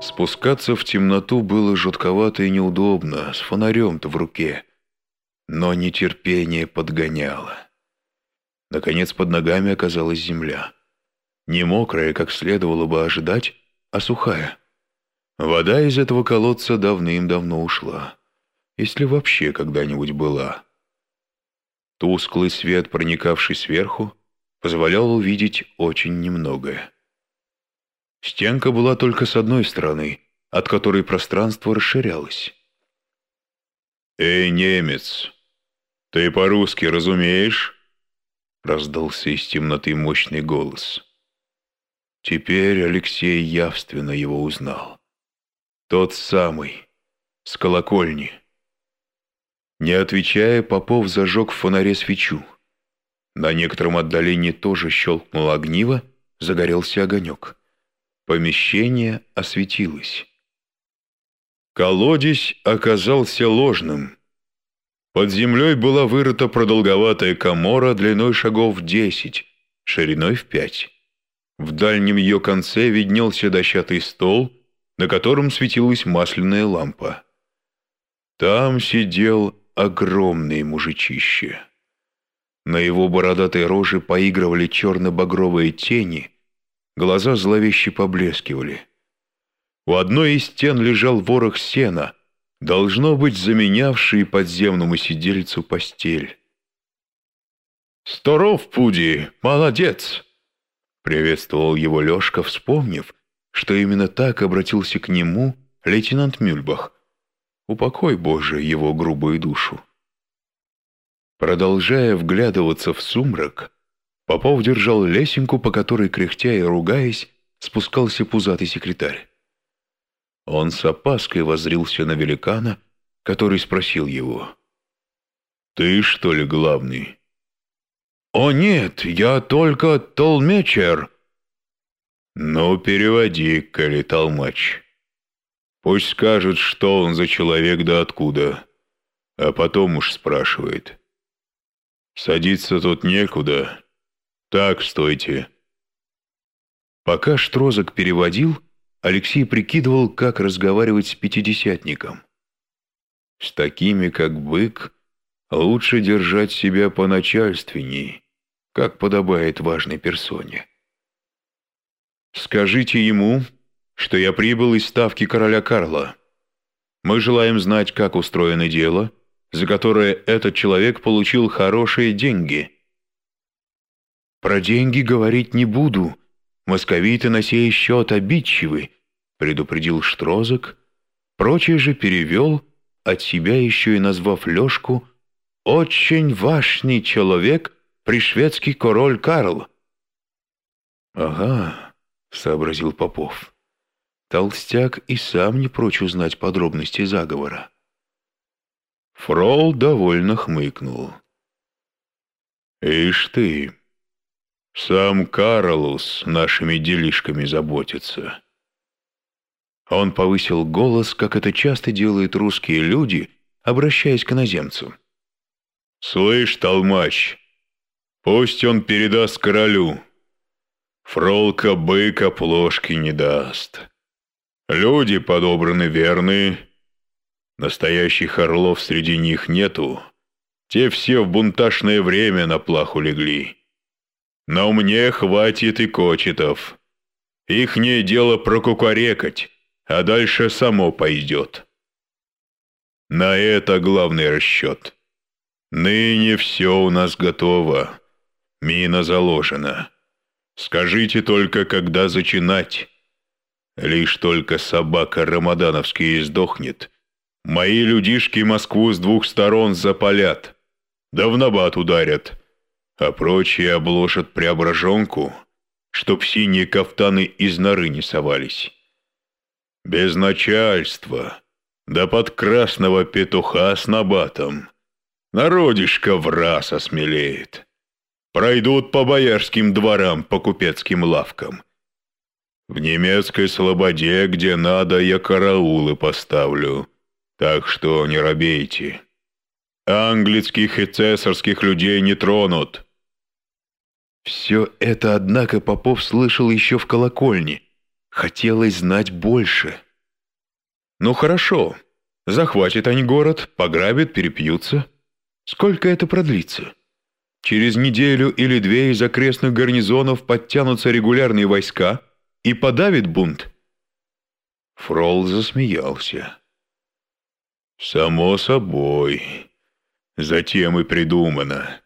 Спускаться в темноту было жутковато и неудобно, с фонарем-то в руке. Но нетерпение подгоняло. Наконец под ногами оказалась земля. Не мокрая, как следовало бы ожидать, а сухая. Вода из этого колодца давным-давно ушла, если вообще когда-нибудь была. Тусклый свет, проникавший сверху, позволял увидеть очень немногое. Стенка была только с одной стороны, от которой пространство расширялось. «Эй, немец, ты по-русски разумеешь?» раздался из темноты мощный голос. Теперь Алексей явственно его узнал. Тот самый, с колокольни. Не отвечая, Попов зажег в фонаре свечу. На некотором отдалении тоже щелкнуло огниво, загорелся огонек. Помещение осветилось. Колодец оказался ложным. Под землей была вырыта продолговатая комора длиной шагов десять, шириной в пять. В дальнем ее конце виднелся дощатый стол, на котором светилась масляная лампа. Там сидел огромный мужичище. На его бородатой роже поигрывали черно-багровые тени, глаза зловеще поблескивали. У одной из стен лежал ворох сена, должно быть заменявший подземному сидельцу постель. «Здоров, Пуди, молодец!» Приветствовал его Лешка, вспомнив, что именно так обратился к нему лейтенант Мюльбах. Упокой, Боже, его грубую душу. Продолжая вглядываться в сумрак, Попов держал лесенку, по которой, кряхтя и ругаясь, спускался пузатый секретарь. Он с опаской воззрился на великана, который спросил его. «Ты, что ли, главный?» «О нет, я только толмечер». «Ну, переводи, коли толмач. Пусть скажет, что он за человек да откуда, а потом уж спрашивает. Садиться тут некуда. Так, стойте». Пока Штрозок переводил, Алексей прикидывал, как разговаривать с пятидесятником. С такими, как бык, лучше держать себя поначальственней, как подобает важной персоне. «Скажите ему, что я прибыл из ставки короля Карла. Мы желаем знать, как устроено дело, за которое этот человек получил хорошие деньги». «Про деньги говорить не буду», Московиты на сей счет обидчивы, предупредил Штрозок, прочее же перевел, от себя еще и назвав Лешку «очень важный человек, пришведский король Карл». «Ага», — сообразил Попов. Толстяк и сам не прочь узнать подробности заговора. Фрол довольно хмыкнул. «Ишь ты, сам Карлус нашими делишками заботится. Он повысил голос, как это часто делают русские люди, обращаясь к иноземцу. «Слышь, толмач, пусть он передаст королю. Фролка быка плошки не даст. Люди подобраны верные. Настоящих орлов среди них нету. Те все в бунтажное время на плаху легли. Но мне хватит и кочетов. Ихнее дело прокукарекать, а дальше само пойдет. На это главный расчет. Ныне все у нас готово. Мина заложена. Скажите только, когда зачинать. Лишь только собака Рамадановский издохнет, мои людишки Москву с двух сторон запалят, да в набат ударят а прочие обложат преображенку, чтоб синие кафтаны из норы не совались. Без начальства, да под красного петуха с набатом. Народишко в раз осмелеет. Пройдут по боярским дворам, по купецким лавкам. В немецкой слободе, где надо, я караулы поставлю, так что не робейте. Английских и цесарских людей не тронут. Все это, однако, Попов слышал еще в колокольне. Хотелось знать больше. Ну хорошо, захватят они город, пограбят, перепьются. Сколько это продлится? Через неделю или две из окрестных гарнизонов подтянутся регулярные войска и подавит бунт. Фрол засмеялся. «Само собой. Затем и придумано.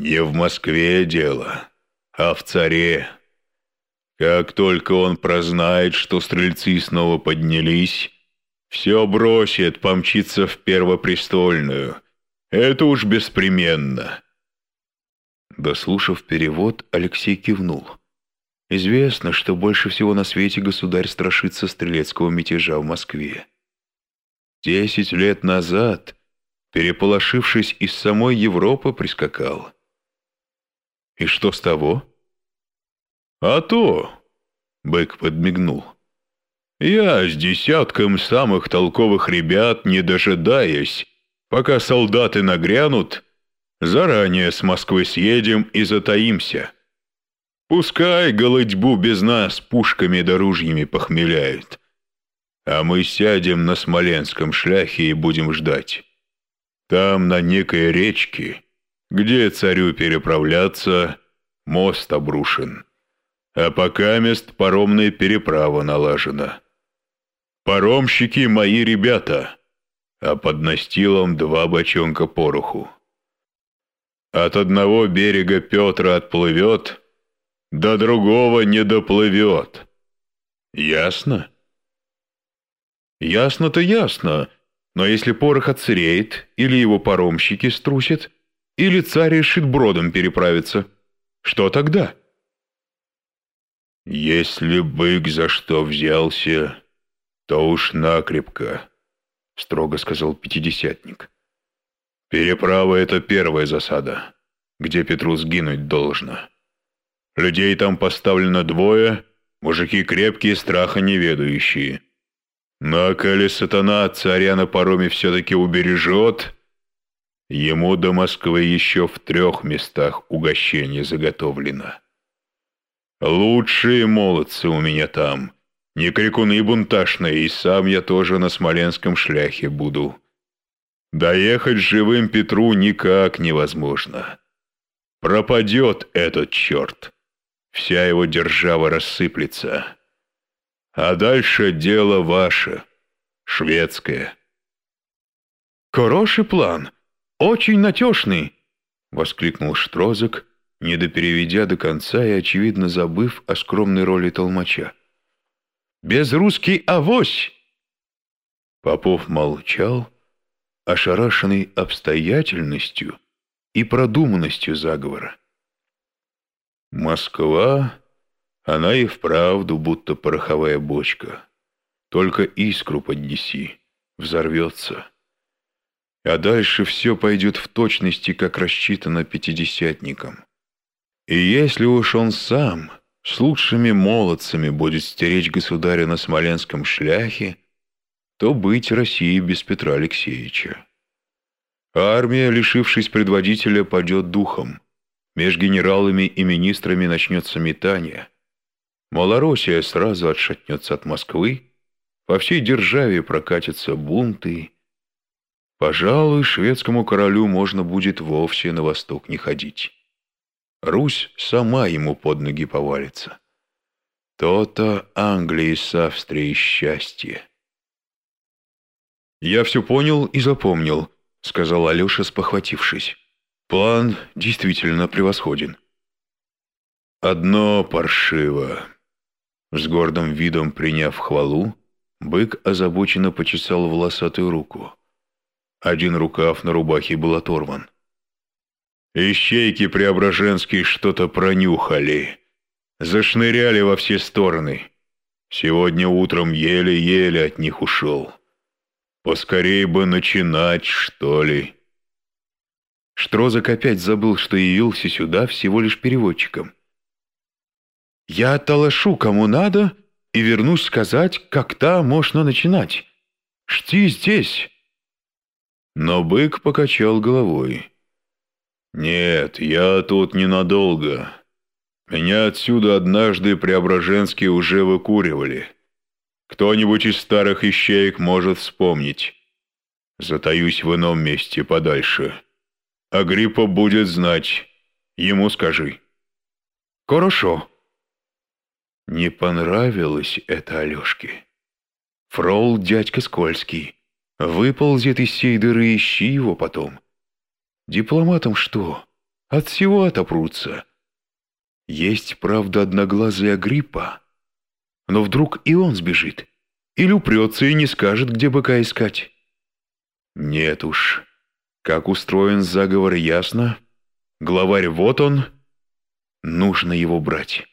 Не в Москве дело, а в царе. Как только он прознает, что стрельцы снова поднялись, все бросит, помчится в Первопрестольную. Это уж беспременно». Дослушав перевод, Алексей кивнул. Известно, что больше всего на свете государь страшится стрелецкого мятежа в Москве. Десять лет назад, переполошившись, из самой Европы прискакал. И что с того? А то, бык подмигнул. Я с десятком самых толковых ребят, не дожидаясь, пока солдаты нагрянут, заранее с Москвы съедем и затаимся. Пускай голодьбу без нас пушками да ружьями похмеляют. А мы сядем на Смоленском шляхе и будем ждать. Там, на некой речке, где царю переправляться, мост обрушен. А пока мест паромная переправа налажена. Паромщики мои ребята, а под настилом два бочонка пороху. От одного берега Петра отплывет, до другого не доплывет. Ясно? Ясно-то ясно, но если порох отсыреет, или его паромщики струсят, или царь решит бродом переправиться, что тогда? Если бык за что взялся, то уж накрепко, строго сказал пятидесятник. Переправа — это первая засада, где Петру сгинуть должно. Людей там поставлено двое, мужики крепкие, страха неведающие. Но коли сатана царя на пароме все-таки убережет, ему до Москвы еще в трех местах угощение заготовлено. Лучшие молодцы у меня там, не крикуны бунташные, и сам я тоже на смоленском шляхе буду. Доехать живым Петру никак невозможно. Пропадет этот черт вся его держава рассыплется. А дальше дело ваше, шведское. «Хороший план, очень натешный!» — воскликнул Штрозок, недопереведя до конца и, очевидно, забыв о скромной роли толмача. «Без русский авось!» Попов молчал, ошарашенный обстоятельностью и продуманностью заговора. Москва, она и вправду будто пороховая бочка. Только искру поднеси, взорвется. А дальше все пойдет в точности, как рассчитано пятидесятником. И если уж он сам с лучшими молодцами будет стеречь государя на смоленском шляхе, то быть России без Петра Алексеевича. армия, лишившись предводителя, падет духом. Меж генералами и министрами начнется метание. Малороссия сразу отшатнется от Москвы, по всей державе прокатятся бунты. Пожалуй, шведскому королю можно будет вовсе на восток не ходить. Русь сама ему под ноги повалится. То-то Англии с Австрией счастье. «Я все понял и запомнил», — сказал Алеша, спохватившись. План действительно превосходен. Одно паршиво. С гордым видом приняв хвалу, бык озабоченно почесал волосатую руку. Один рукав на рубахе был оторван. Ищейки Преображенские что-то пронюхали. Зашныряли во все стороны. Сегодня утром еле-еле от них ушел. Поскорей бы начинать, что ли. Штрозок опять забыл, что явился сюда всего лишь переводчиком. «Я талашу кому надо и вернусь сказать, когда можно начинать. Жди здесь!» Но бык покачал головой. «Нет, я тут ненадолго. Меня отсюда однажды Преображенские уже выкуривали. Кто-нибудь из старых ищеек может вспомнить. Затаюсь в ином месте подальше. Агриппа будет знать. Ему скажи». «Хорошо». Не понравилось это Алешке. Фрол дядька скользкий. Выползет из сей дыры, ищи его потом. Дипломатам что? От всего отопрутся. Есть, правда, одноглазый Агриппа. Но вдруг и он сбежит. Или упрется и не скажет, где быка искать. Нет уж. Как устроен заговор, ясно. Главарь вот он. Нужно его брать.